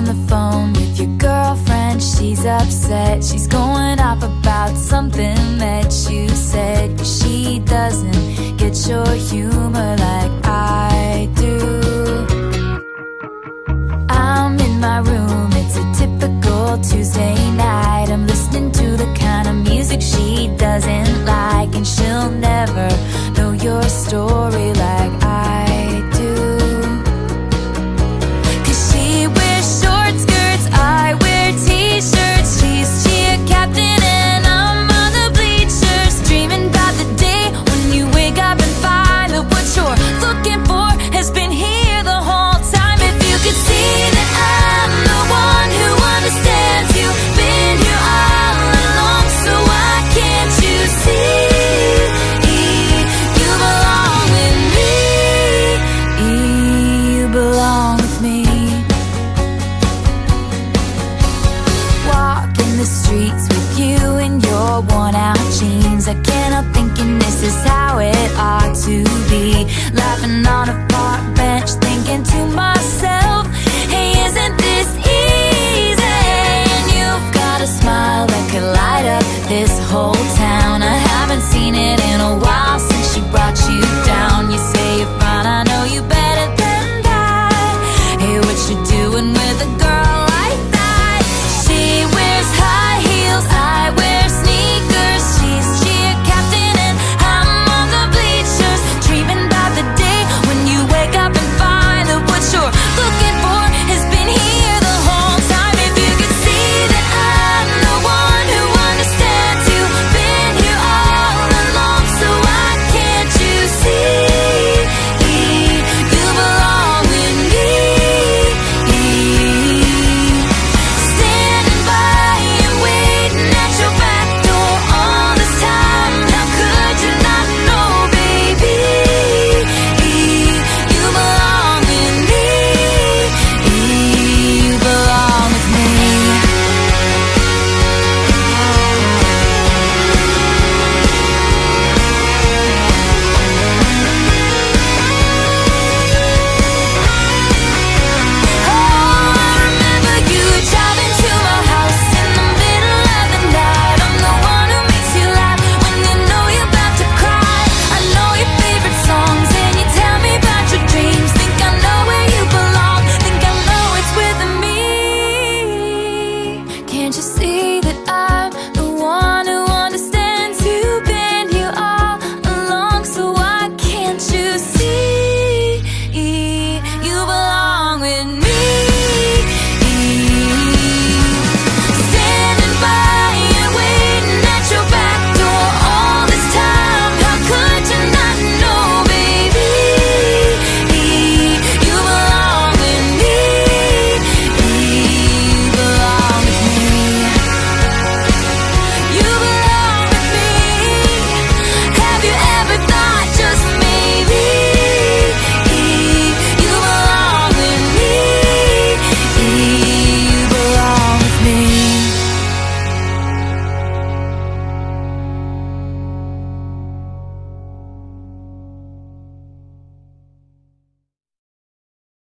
on the phone with your girlfriend. She's upset, she's going off about something that you said. She doesn't get your humor like I do. I'm in my room, it's a typical Tuesday night. I'm listening to the kind of music she doesn't like. And she'll never know your story. jeans Again, I'm thinking this is how it ought to be Laughing on a park bench, thinking to myself Hey, isn't this easy? And you've got a smile that could light up this whole town